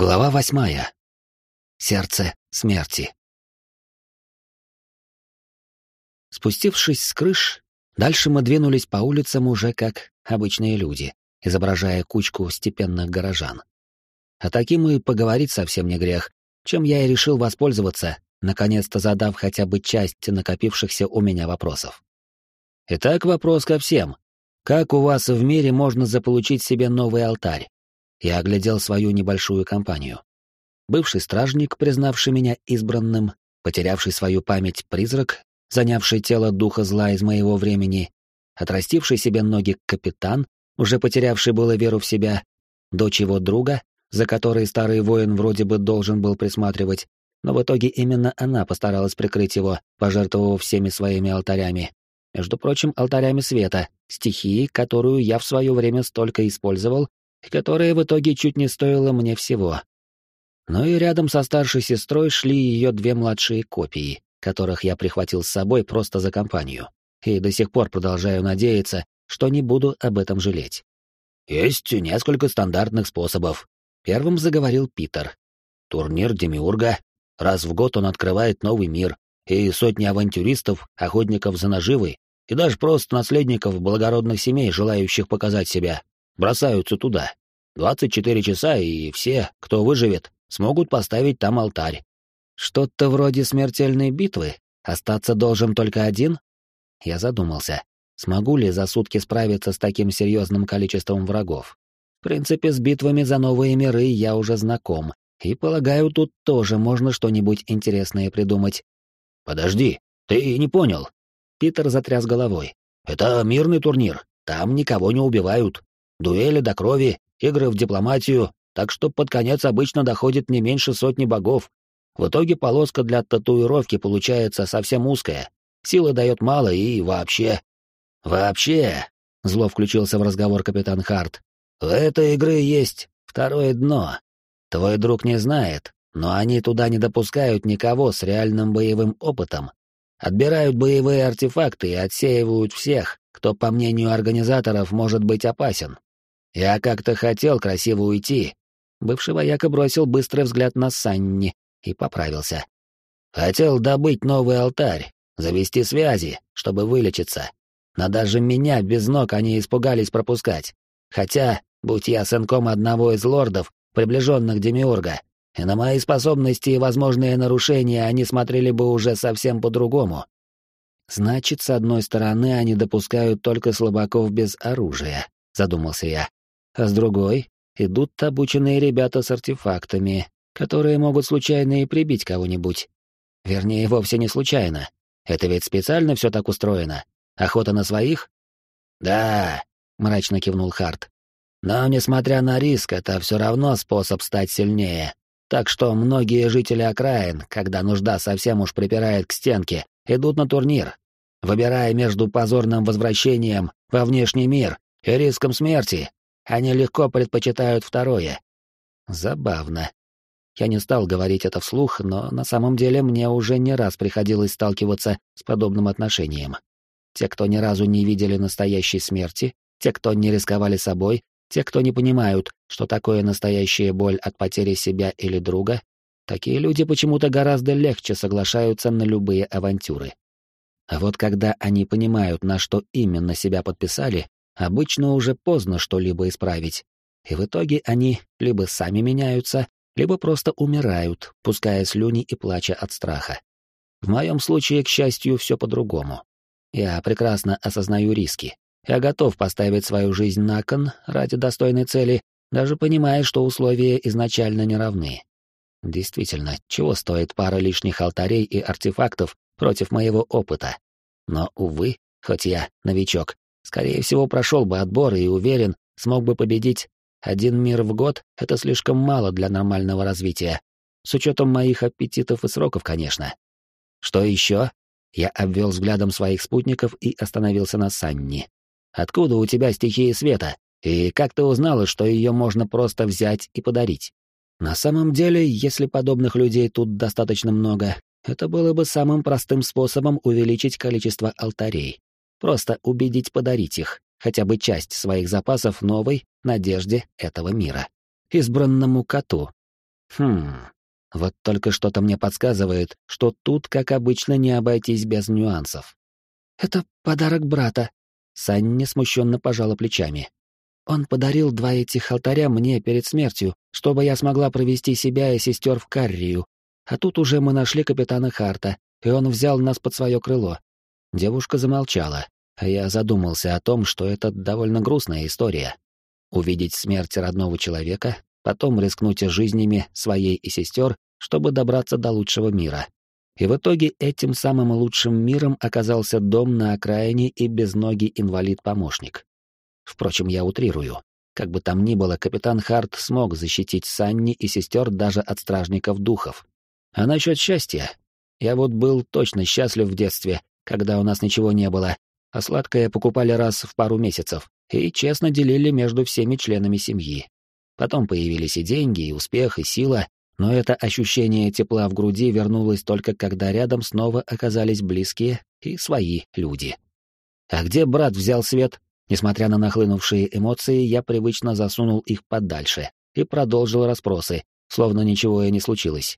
Глава восьмая. Сердце смерти. Спустившись с крыш, дальше мы двинулись по улицам уже как обычные люди, изображая кучку степенных горожан. А таким и поговорить совсем не грех, чем я и решил воспользоваться, наконец-то задав хотя бы часть накопившихся у меня вопросов. Итак, вопрос ко всем. Как у вас в мире можно заполучить себе новый алтарь? Я оглядел свою небольшую компанию. Бывший стражник, признавший меня избранным, потерявший свою память призрак, занявший тело духа зла из моего времени, отрастивший себе ноги капитан, уже потерявший было веру в себя, дочь его друга, за которой старый воин вроде бы должен был присматривать, но в итоге именно она постаралась прикрыть его, пожертвовав всеми своими алтарями. Между прочим, алтарями света, стихии, которую я в свое время столько использовал которая в итоге чуть не стоила мне всего. Ну и рядом со старшей сестрой шли ее две младшие копии, которых я прихватил с собой просто за компанию. И до сих пор продолжаю надеяться, что не буду об этом жалеть. «Есть несколько стандартных способов», — первым заговорил Питер. «Турнир Демиурга. Раз в год он открывает новый мир, и сотни авантюристов, охотников за наживой, и даже просто наследников благородных семей, желающих показать себя, бросаются туда. 24 часа, и все, кто выживет, смогут поставить там алтарь. Что-то вроде смертельной битвы. Остаться должен только один? Я задумался, смогу ли за сутки справиться с таким серьезным количеством врагов. В принципе, с битвами за новые миры я уже знаком, и, полагаю, тут тоже можно что-нибудь интересное придумать. «Подожди, ты не понял?» Питер затряс головой. «Это мирный турнир, там никого не убивают. Дуэли до крови, игры в дипломатию, так что под конец обычно доходит не меньше сотни богов. В итоге полоска для татуировки получается совсем узкая. Силы дает мало и вообще... Вообще... Зло включился в разговор капитан Харт. В этой игры есть второе дно. Твой друг не знает, но они туда не допускают никого с реальным боевым опытом. Отбирают боевые артефакты и отсеивают всех, кто, по мнению организаторов, может быть опасен. Я как-то хотел красиво уйти. Бывший вояка бросил быстрый взгляд на Санни и поправился. Хотел добыть новый алтарь, завести связи, чтобы вылечиться. Но даже меня без ног они испугались пропускать. Хотя, будь я сынком одного из лордов, приближенных Демиурга, и на мои способности и возможные нарушения они смотрели бы уже совсем по-другому. Значит, с одной стороны, они допускают только слабаков без оружия, задумался я а с другой идут обученные ребята с артефактами, которые могут случайно и прибить кого-нибудь. Вернее, вовсе не случайно. Это ведь специально все так устроено. Охота на своих? Да, мрачно кивнул Харт. Но, несмотря на риск, это все равно способ стать сильнее. Так что многие жители окраин, когда нужда совсем уж припирает к стенке, идут на турнир, выбирая между позорным возвращением во внешний мир и риском смерти, они легко предпочитают второе. Забавно. Я не стал говорить это вслух, но на самом деле мне уже не раз приходилось сталкиваться с подобным отношением. Те, кто ни разу не видели настоящей смерти, те, кто не рисковали собой, те, кто не понимают, что такое настоящая боль от потери себя или друга, такие люди почему-то гораздо легче соглашаются на любые авантюры. А вот когда они понимают, на что именно себя подписали, обычно уже поздно что-либо исправить, и в итоге они либо сами меняются, либо просто умирают, пуская слюни и плача от страха. В моем случае, к счастью, все по-другому. Я прекрасно осознаю риски. Я готов поставить свою жизнь на кон ради достойной цели, даже понимая, что условия изначально не равны. Действительно, чего стоит пара лишних алтарей и артефактов против моего опыта? Но, увы, хоть я новичок, Скорее всего, прошел бы отбор и, уверен, смог бы победить. Один мир в год — это слишком мало для нормального развития. С учетом моих аппетитов и сроков, конечно. Что еще? Я обвел взглядом своих спутников и остановился на Санни. «Откуда у тебя стихия света? И как ты узнала, что ее можно просто взять и подарить?» На самом деле, если подобных людей тут достаточно много, это было бы самым простым способом увеличить количество алтарей. Просто убедить подарить их, хотя бы часть своих запасов новой надежде этого мира. Избранному коту. Хм, вот только что-то мне подсказывает, что тут, как обычно, не обойтись без нюансов. «Это подарок брата», — Санни смущенно пожала плечами. «Он подарил два этих алтаря мне перед смертью, чтобы я смогла провести себя и сестер в Каррию. А тут уже мы нашли капитана Харта, и он взял нас под свое крыло». Девушка замолчала, а я задумался о том, что это довольно грустная история. Увидеть смерть родного человека, потом рискнуть жизнями своей и сестер, чтобы добраться до лучшего мира. И в итоге этим самым лучшим миром оказался дом на окраине и безногий инвалид-помощник. Впрочем, я утрирую. Как бы там ни было, капитан Харт смог защитить Санни и сестер даже от стражников духов. А насчет счастья? Я вот был точно счастлив в детстве, когда у нас ничего не было, а сладкое покупали раз в пару месяцев и честно делили между всеми членами семьи. Потом появились и деньги, и успех, и сила, но это ощущение тепла в груди вернулось только когда рядом снова оказались близкие и свои люди. А где брат взял свет? Несмотря на нахлынувшие эмоции, я привычно засунул их подальше и продолжил расспросы, словно ничего и не случилось.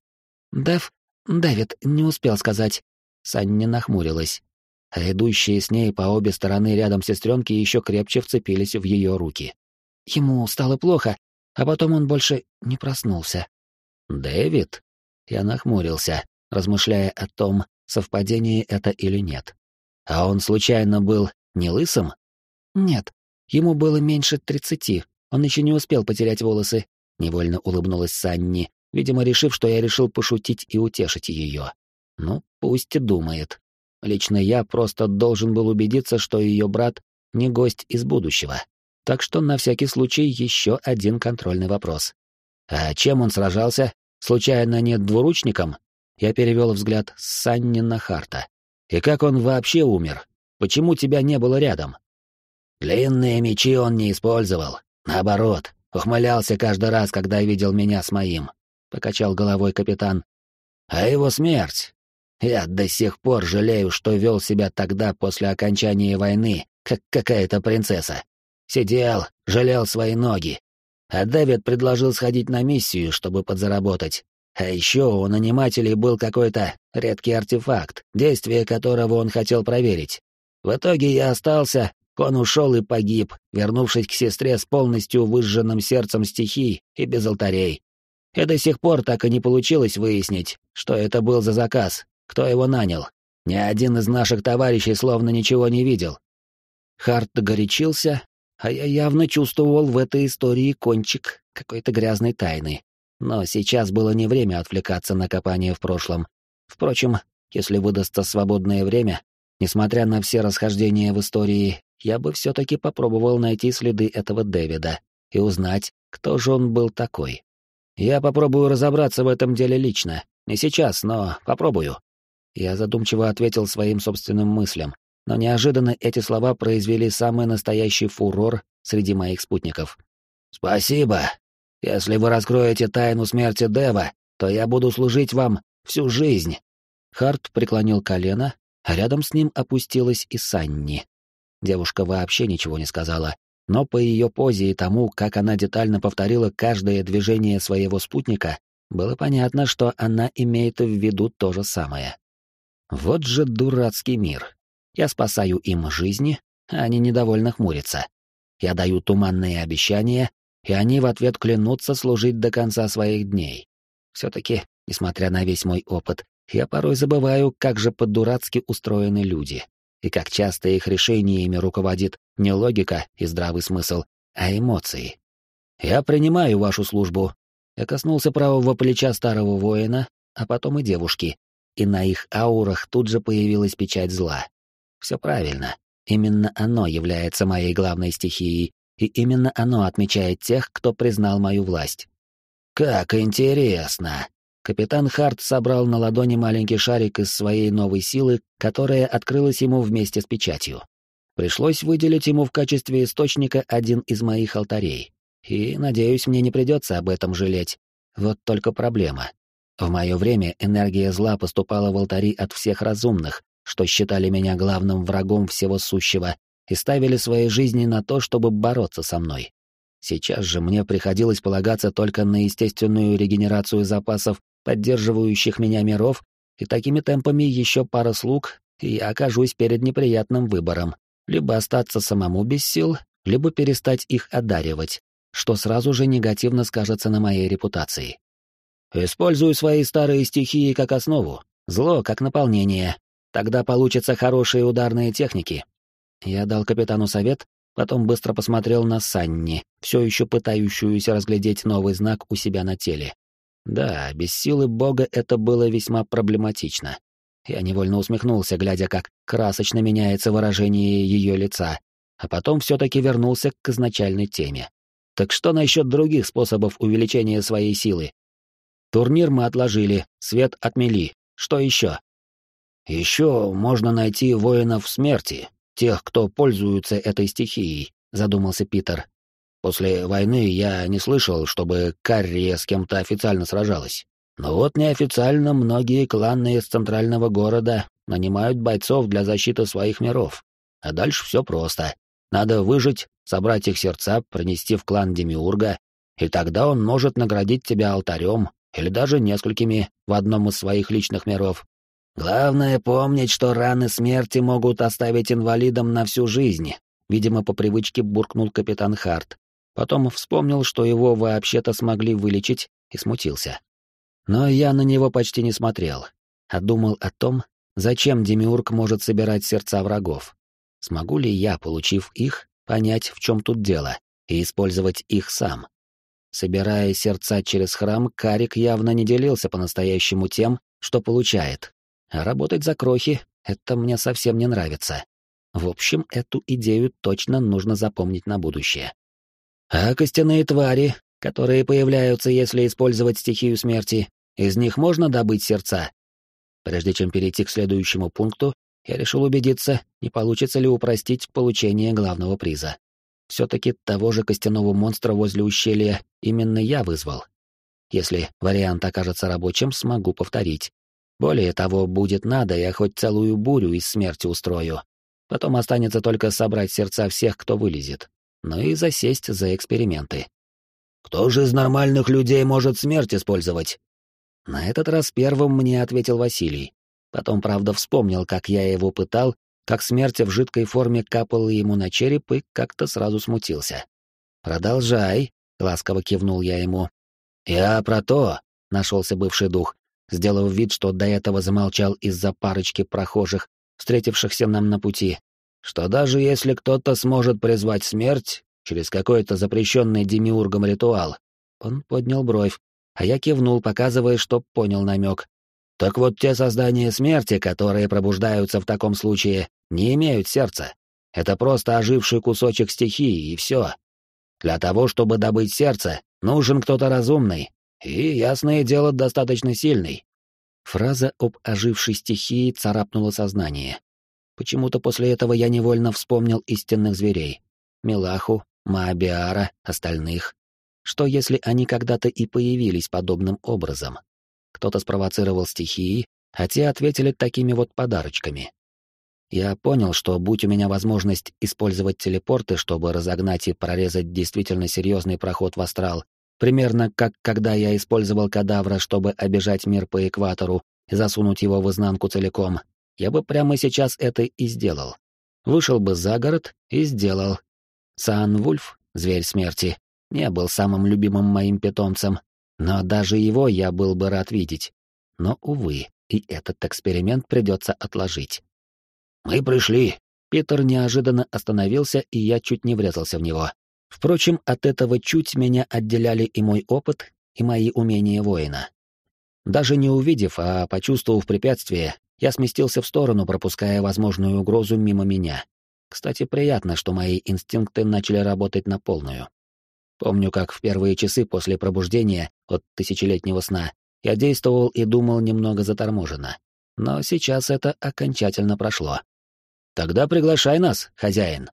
«Дэв, Дэвид, не успел сказать». Санни нахмурилась, а идущие с ней по обе стороны рядом сестренки еще крепче вцепились в ее руки. Ему стало плохо, а потом он больше не проснулся. «Дэвид?» Я нахмурился, размышляя о том, совпадение это или нет. А он случайно был не лысым? Нет, ему было меньше тридцати, он еще не успел потерять волосы. Невольно улыбнулась Санни, видимо, решив, что я решил пошутить и утешить ее. Ну, пусть и думает. Лично я просто должен был убедиться, что ее брат не гость из будущего. Так что на всякий случай еще один контрольный вопрос. А чем он сражался? Случайно не двуручником? Я перевел взгляд с Санни на Харта. И как он вообще умер? Почему тебя не было рядом? Длинные мечи он не использовал. Наоборот, ухмылялся каждый раз, когда видел меня с моим. Покачал головой капитан. А его смерть? Я до сих пор жалею, что вел себя тогда после окончания войны, как какая-то принцесса. Сидел, жалел свои ноги, а Дэвид предложил сходить на миссию, чтобы подзаработать. А еще у нанимателей был какой-то редкий артефакт, действие которого он хотел проверить. В итоге я остался, он ушел и погиб, вернувшись к сестре с полностью выжженным сердцем стихий и без алтарей. И до сих пор так и не получилось выяснить, что это был за заказ, кто его нанял. Ни один из наших товарищей словно ничего не видел. Харт горячился, а я явно чувствовал в этой истории кончик какой-то грязной тайны. Но сейчас было не время отвлекаться на копание в прошлом. Впрочем, если выдастся свободное время, несмотря на все расхождения в истории, я бы все-таки попробовал найти следы этого Дэвида и узнать, кто же он был такой. Я попробую разобраться в этом деле лично. Не сейчас, но попробую. Я задумчиво ответил своим собственным мыслям, но неожиданно эти слова произвели самый настоящий фурор среди моих спутников. «Спасибо. Если вы раскроете тайну смерти Дева, то я буду служить вам всю жизнь». Харт преклонил колено, а рядом с ним опустилась и Санни. Девушка вообще ничего не сказала, но по ее позе и тому, как она детально повторила каждое движение своего спутника, было понятно, что она имеет в виду то же самое. Вот же дурацкий мир. Я спасаю им жизни, а они недовольно хмурятся. Я даю туманные обещания, и они в ответ клянутся служить до конца своих дней. Все-таки, несмотря на весь мой опыт, я порой забываю, как же по-дурацки устроены люди, и как часто их решениями руководит не логика и здравый смысл, а эмоции. Я принимаю вашу службу. Я коснулся правого плеча старого воина, а потом и девушки, и на их аурах тут же появилась печать зла. Все правильно. Именно оно является моей главной стихией, и именно оно отмечает тех, кто признал мою власть. Как интересно. Капитан Харт собрал на ладони маленький шарик из своей новой силы, которая открылась ему вместе с печатью. Пришлось выделить ему в качестве источника один из моих алтарей. И, надеюсь, мне не придется об этом жалеть. Вот только проблема. В мое время энергия зла поступала в алтари от всех разумных, что считали меня главным врагом всего сущего и ставили свои жизни на то, чтобы бороться со мной. Сейчас же мне приходилось полагаться только на естественную регенерацию запасов, поддерживающих меня миров, и такими темпами еще пара слуг, и я окажусь перед неприятным выбором. Либо остаться самому без сил, либо перестать их одаривать, что сразу же негативно скажется на моей репутации. Использую свои старые стихии как основу, зло как наполнение. Тогда получатся хорошие ударные техники. Я дал капитану совет, потом быстро посмотрел на Санни, все еще пытающуюся разглядеть новый знак у себя на теле. Да, без силы бога это было весьма проблематично. Я невольно усмехнулся, глядя, как красочно меняется выражение ее лица, а потом все-таки вернулся к изначальной теме. Так что насчет других способов увеличения своей силы? Турнир мы отложили, свет отмели. Что еще? Еще можно найти воинов смерти, тех, кто пользуется этой стихией, задумался Питер. После войны я не слышал, чтобы Каррия с кем-то официально сражалась. Но вот неофициально многие кланы из центрального города нанимают бойцов для защиты своих миров. А дальше все просто. Надо выжить, собрать их сердца, принести в клан Демиурга, и тогда он может наградить тебя алтарем или даже несколькими в одном из своих личных миров. Главное помнить, что раны смерти могут оставить инвалидом на всю жизнь, видимо, по привычке буркнул капитан Харт. Потом вспомнил, что его вообще-то смогли вылечить, и смутился. Но я на него почти не смотрел, а думал о том, зачем Демиург может собирать сердца врагов. Смогу ли я, получив их, понять, в чем тут дело, и использовать их сам? Собирая сердца через храм, Карик явно не делился по-настоящему тем, что получает. А работать за крохи — это мне совсем не нравится. В общем, эту идею точно нужно запомнить на будущее. А костяные твари, которые появляются, если использовать стихию смерти, из них можно добыть сердца? Прежде чем перейти к следующему пункту, я решил убедиться, не получится ли упростить получение главного приза. Все-таки того же костяного монстра возле ущелья именно я вызвал. Если вариант окажется рабочим, смогу повторить. Более того, будет надо, я хоть целую бурю из смерти устрою. Потом останется только собрать сердца всех, кто вылезет. Ну и засесть за эксперименты. «Кто же из нормальных людей может смерть использовать?» На этот раз первым мне ответил Василий. Потом, правда, вспомнил, как я его пытал, как смерть в жидкой форме капала ему на череп и как-то сразу смутился. «Продолжай», — ласково кивнул я ему. «Я про то», — нашелся бывший дух, сделав вид, что до этого замолчал из-за парочки прохожих, встретившихся нам на пути, что даже если кто-то сможет призвать смерть через какой-то запрещенный демиургом ритуал, он поднял бровь, а я кивнул, показывая, что понял намек, так вот, те создания смерти, которые пробуждаются в таком случае, не имеют сердца. Это просто оживший кусочек стихии, и все. Для того, чтобы добыть сердце, нужен кто-то разумный, и, ясное дело, достаточно сильный. Фраза об ожившей стихии царапнула сознание. Почему-то после этого я невольно вспомнил истинных зверей. Милаху, Маабиара, остальных. Что если они когда-то и появились подобным образом? Кто-то спровоцировал стихии, а те ответили такими вот подарочками. Я понял, что будь у меня возможность использовать телепорты, чтобы разогнать и прорезать действительно серьезный проход в астрал, примерно как когда я использовал кадавра, чтобы обижать мир по экватору и засунуть его в изнанку целиком, я бы прямо сейчас это и сделал. Вышел бы за город и сделал. Сан Вульф, зверь смерти, не был самым любимым моим питомцем, но даже его я был бы рад видеть. Но, увы, и этот эксперимент придется отложить. «Мы пришли!» Питер неожиданно остановился, и я чуть не врезался в него. Впрочем, от этого чуть меня отделяли и мой опыт, и мои умения воина. Даже не увидев, а почувствовав препятствие, я сместился в сторону, пропуская возможную угрозу мимо меня. Кстати, приятно, что мои инстинкты начали работать на полную. Помню, как в первые часы после пробуждения от тысячелетнего сна я действовал и думал немного заторможенно. Но сейчас это окончательно прошло. «Тогда приглашай нас, хозяин».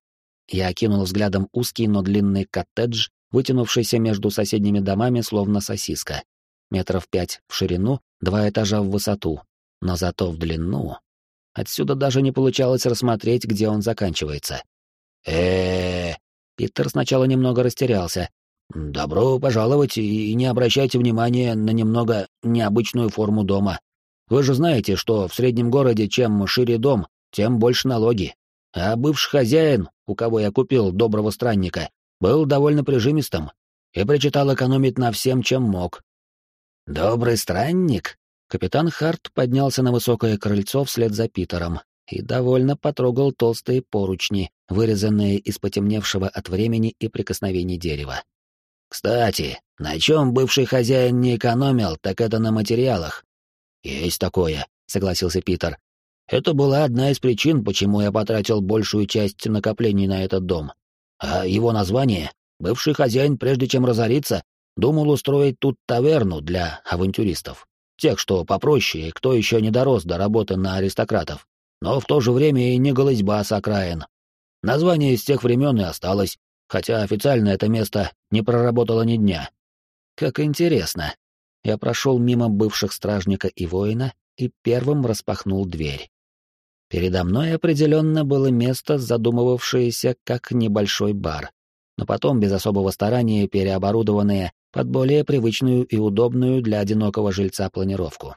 Я окинул взглядом узкий, но длинный коттедж, вытянувшийся между соседними домами, словно сосиска. Метров пять в ширину, два этажа в высоту, но зато в длину. Отсюда даже не получалось рассмотреть, где он заканчивается. э Питер сначала немного растерялся, «Добро пожаловать и не обращайте внимания на немного необычную форму дома. Вы же знаете, что в среднем городе чем шире дом, тем больше налоги. А бывший хозяин, у кого я купил доброго странника, был довольно прижимистым и причитал экономить на всем, чем мог». «Добрый странник?» Капитан Харт поднялся на высокое крыльцо вслед за Питером и довольно потрогал толстые поручни, вырезанные из потемневшего от времени и прикосновений дерева. Кстати, на чем бывший хозяин не экономил, так это на материалах. Есть такое, согласился Питер. Это была одна из причин, почему я потратил большую часть накоплений на этот дом. А его название бывший хозяин, прежде чем разориться, думал устроить тут таверну для авантюристов. Тех, что попроще, кто еще не дорос до работы на аристократов. Но в то же время и не голызьба с окраин. Название из тех времен и осталось, хотя официально это место не проработало ни дня. Как интересно. Я прошел мимо бывших стражника и воина и первым распахнул дверь. Передо мной определенно было место, задумывавшееся как небольшой бар, но потом без особого старания переоборудованное под более привычную и удобную для одинокого жильца планировку.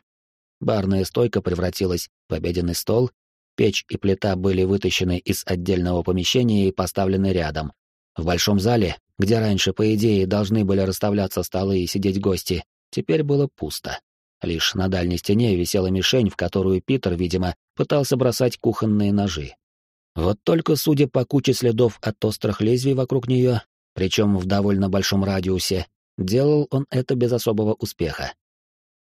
Барная стойка превратилась в обеденный стол, печь и плита были вытащены из отдельного помещения и поставлены рядом, в большом зале, где раньше, по идее, должны были расставляться столы и сидеть гости, теперь было пусто. Лишь на дальней стене висела мишень, в которую Питер, видимо, пытался бросать кухонные ножи. Вот только, судя по куче следов от острых лезвий вокруг нее, причем в довольно большом радиусе, делал он это без особого успеха.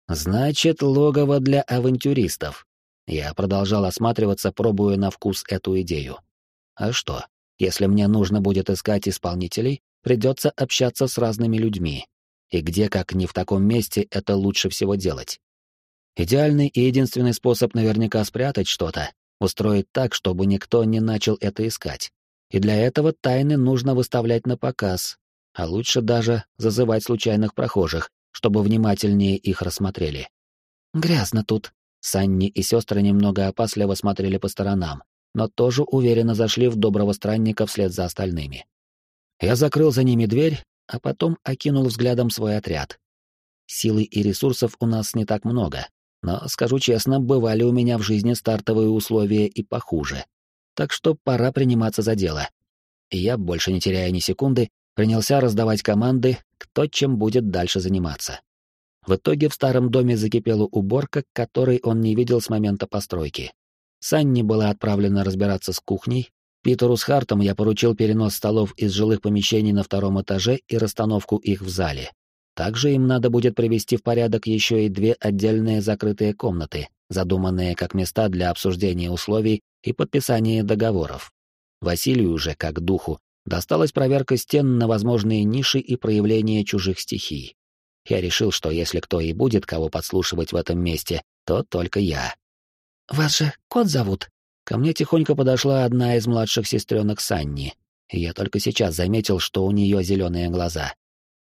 Значит, логово для авантюристов. Я продолжал осматриваться, пробуя на вкус эту идею. А что? Если мне нужно будет искать исполнителей, придется общаться с разными людьми. И где, как не в таком месте, это лучше всего делать? Идеальный и единственный способ наверняка спрятать что-то — устроить так, чтобы никто не начал это искать. И для этого тайны нужно выставлять на показ, а лучше даже зазывать случайных прохожих, чтобы внимательнее их рассмотрели. «Грязно тут». Санни и сестры немного опасливо смотрели по сторонам, но тоже уверенно зашли в доброго странника вслед за остальными. Я закрыл за ними дверь, а потом окинул взглядом свой отряд. Силы и ресурсов у нас не так много, но, скажу честно, бывали у меня в жизни стартовые условия и похуже. Так что пора приниматься за дело. И я, больше не теряя ни секунды, принялся раздавать команды, кто чем будет дальше заниматься. В итоге в старом доме закипела уборка, которой он не видел с момента постройки. Санни была отправлена разбираться с кухней, Питеру с Хартом я поручил перенос столов из жилых помещений на втором этаже и расстановку их в зале. Также им надо будет привести в порядок еще и две отдельные закрытые комнаты, задуманные как места для обсуждения условий и подписания договоров. Василию же, как духу, досталась проверка стен на возможные ниши и проявления чужих стихий. Я решил, что если кто и будет кого подслушивать в этом месте, то только я. «Вас же кот зовут?» Ко мне тихонько подошла одна из младших сестренок Санни, я только сейчас заметил, что у нее зеленые глаза.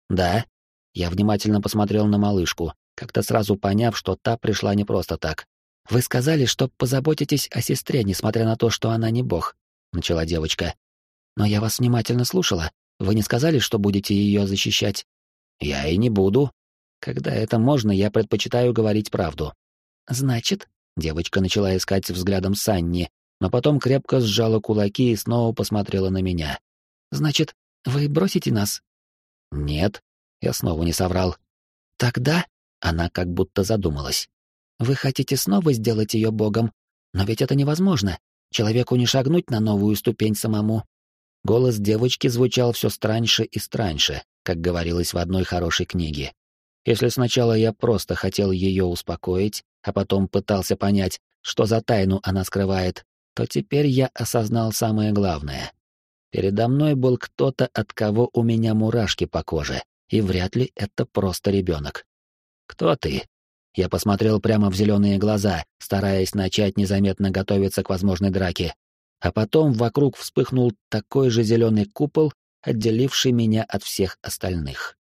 «Да?» Я внимательно посмотрел на малышку, как-то сразу поняв, что та пришла не просто так. «Вы сказали, что позаботитесь о сестре, несмотря на то, что она не бог», — начала девочка. «Но я вас внимательно слушала. Вы не сказали, что будете ее защищать?» «Я и не буду. Когда это можно, я предпочитаю говорить правду». «Значит?» Девочка начала искать взглядом Санни, но потом крепко сжала кулаки и снова посмотрела на меня. «Значит, вы бросите нас?» «Нет», — я снова не соврал. «Тогда...» — она как будто задумалась. «Вы хотите снова сделать ее богом? Но ведь это невозможно. Человеку не шагнуть на новую ступень самому». Голос девочки звучал все страньше и страньше, как говорилось в одной хорошей книге. Если сначала я просто хотел ее успокоить, а потом пытался понять, что за тайну она скрывает, то теперь я осознал самое главное. Передо мной был кто-то, от кого у меня мурашки по коже, и вряд ли это просто ребенок. «Кто ты?» Я посмотрел прямо в зеленые глаза, стараясь начать незаметно готовиться к возможной драке. А потом вокруг вспыхнул такой же зеленый купол, отделивший меня от всех остальных.